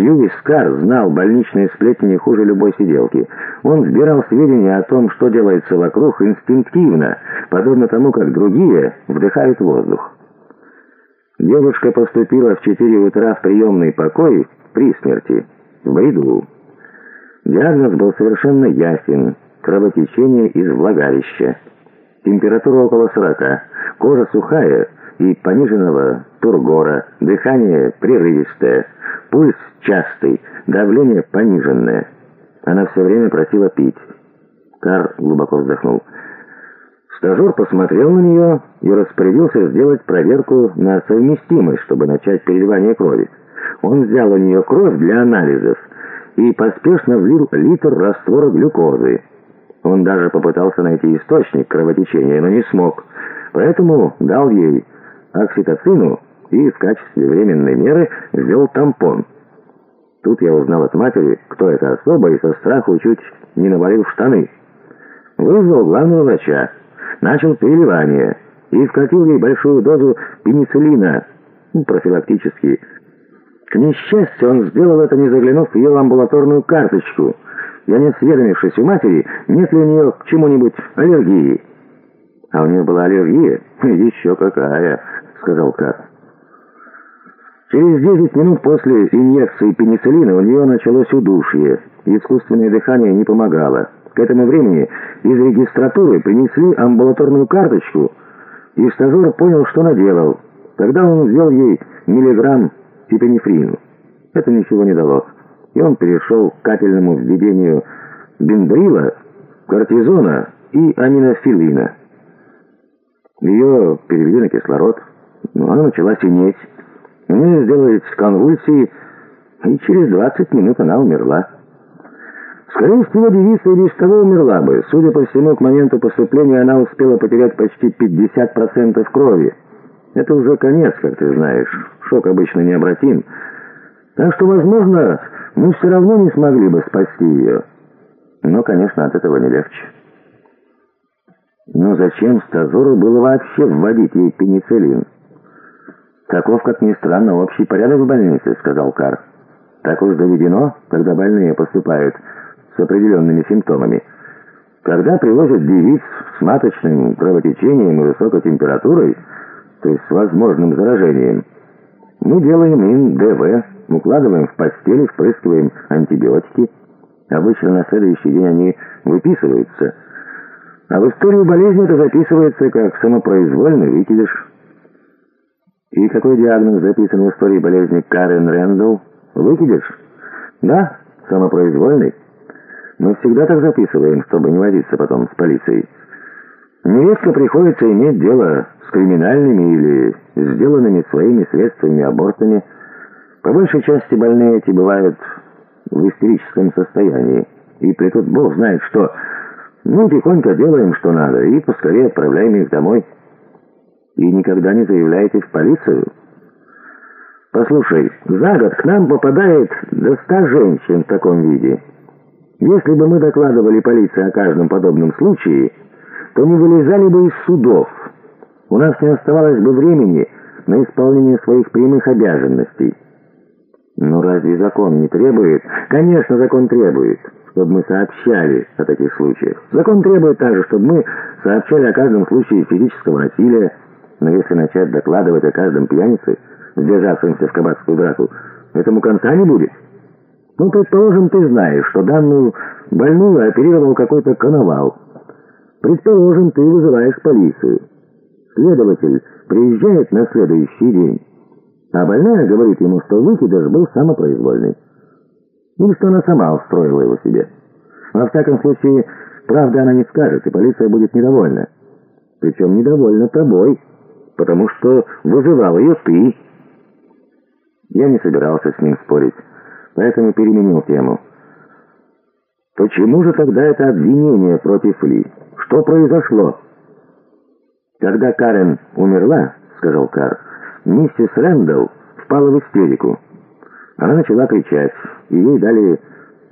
Льюис Карр знал больничные сплетни не хуже любой сиделки. Он сбирал сведения о том, что делается вокруг, инстинктивно, подобно тому, как другие вдыхают воздух. Девушка поступила в 4 утра в приемный покой при смерти, в бреду. Диагноз был совершенно ясен – кровотечение из влагалища. Температура около 40, кожа сухая и пониженного тургора, дыхание прерывистое, пульс частый, давление пониженное. Она все время просила пить. Кар глубоко вздохнул. Стажер посмотрел на нее и распорядился сделать проверку на совместимость, чтобы начать переливание крови. Он взял у нее кровь для анализов и поспешно влил литр раствора глюкозы. Он даже попытался найти источник кровотечения, но не смог, поэтому дал ей окситоцину и в качестве временной меры ввел тампон. Тут я узнал от матери, кто это особо, и со страху чуть не навалил в штаны. Вызвал главного врача начал переливание и вкатил ей большую дозу пенициллина, ну, профилактически. К несчастью, он сделал это, не заглянув в ее амбулаторную карточку, я не осведомившись у матери, нет ли у нее к чему-нибудь аллергии. «А у нее была аллергия?» «Еще какая!» — сказал Кат. Через 10 минут после инъекции пенициллина у нее началось удушье. Искусственное дыхание не помогало. К этому времени из регистратуры принесли амбулаторную карточку, и стажер понял, что наделал. Тогда он взял ей миллиграмм типенефрину. Это ничего не дало, и он перешел к капельному введению бендрила, кортизона и аминофилина. Ее перевели на кислород, но она начала синеть. У нее сделались конвульсии, и через 20 минут она умерла. Скорее всего, девица и без того умерла бы. Судя по всему, к моменту поступления она успела потерять почти 50% крови. Это уже конец, как ты знаешь. Шок обычно необратим. Так что, возможно, мы все равно не смогли бы спасти ее. Но, конечно, от этого не легче. Но зачем Стазору было вообще вводить ей пенициллин? «Таков, как ни странно, общий порядок в больнице», — сказал Кар. «Так уж доведено, когда больные поступают с определенными симптомами. Когда привозят девиц с маточным кровотечением и высокой температурой, то есть с возможным заражением, мы делаем им ДВ, укладываем в постель, впрыскиваем антибиотики. Обычно на следующий день они выписываются. А в историю болезни это записывается как самопроизвольный выкидыш. И какой диагноз записан в истории болезни Карен Рэндалл? Выкидыш? Да, самопроизвольный. Мы всегда так записываем, чтобы не возиться потом с полицией. Нередко приходится иметь дело с криминальными или сделанными своими средствами абортами. По большей части больные эти бывают в истерическом состоянии. И при тут Бог знает что. Ну, тихонько делаем, что надо, и поскорее отправляем их домой. И никогда не заявляете в полицию. Послушай, за год к нам попадает до ста женщин в таком виде. Если бы мы докладывали полиции о каждом подобном случае, то не вылезали бы из судов. У нас не оставалось бы времени на исполнение своих прямых обязанностей. Но разве закон не требует? Конечно, закон требует, чтобы мы сообщали о таких случаях. Закон требует также, чтобы мы сообщали о каждом случае физического насилия. Но если начать докладывать о каждом пьянице, сбежавшемся в кабацкую драку, этому конца не будет. Ну, предположим, ты знаешь, что данную больную оперировал какой-то коновал. Предположим, ты вызываешь полицию. Следователь приезжает на следующий день, а больная говорит ему, что выкидыш был самопроизвольный. Или что она сама устроила его себе. Во всяком случае, правды она не скажет, и полиция будет недовольна. Причем недовольна тобой, потому что вызывал ее ты. Я не собирался с ним спорить поэтому переменил тему. «Почему же тогда это обвинение против Ли? Что произошло?» «Когда Карен умерла, — сказал Кар, — миссис Рэндалл впала в истерику. Она начала кричать, и ей дали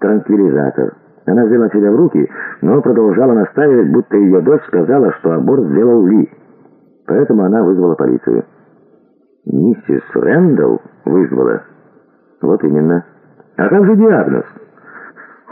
транквилизатор. Она взяла себя в руки, но продолжала настаивать, будто ее дочь сказала, что аборт сделал Ли. Поэтому она вызвала полицию. «Миссис Рэндалл вызвала?» «Вот именно». А как же диагноз?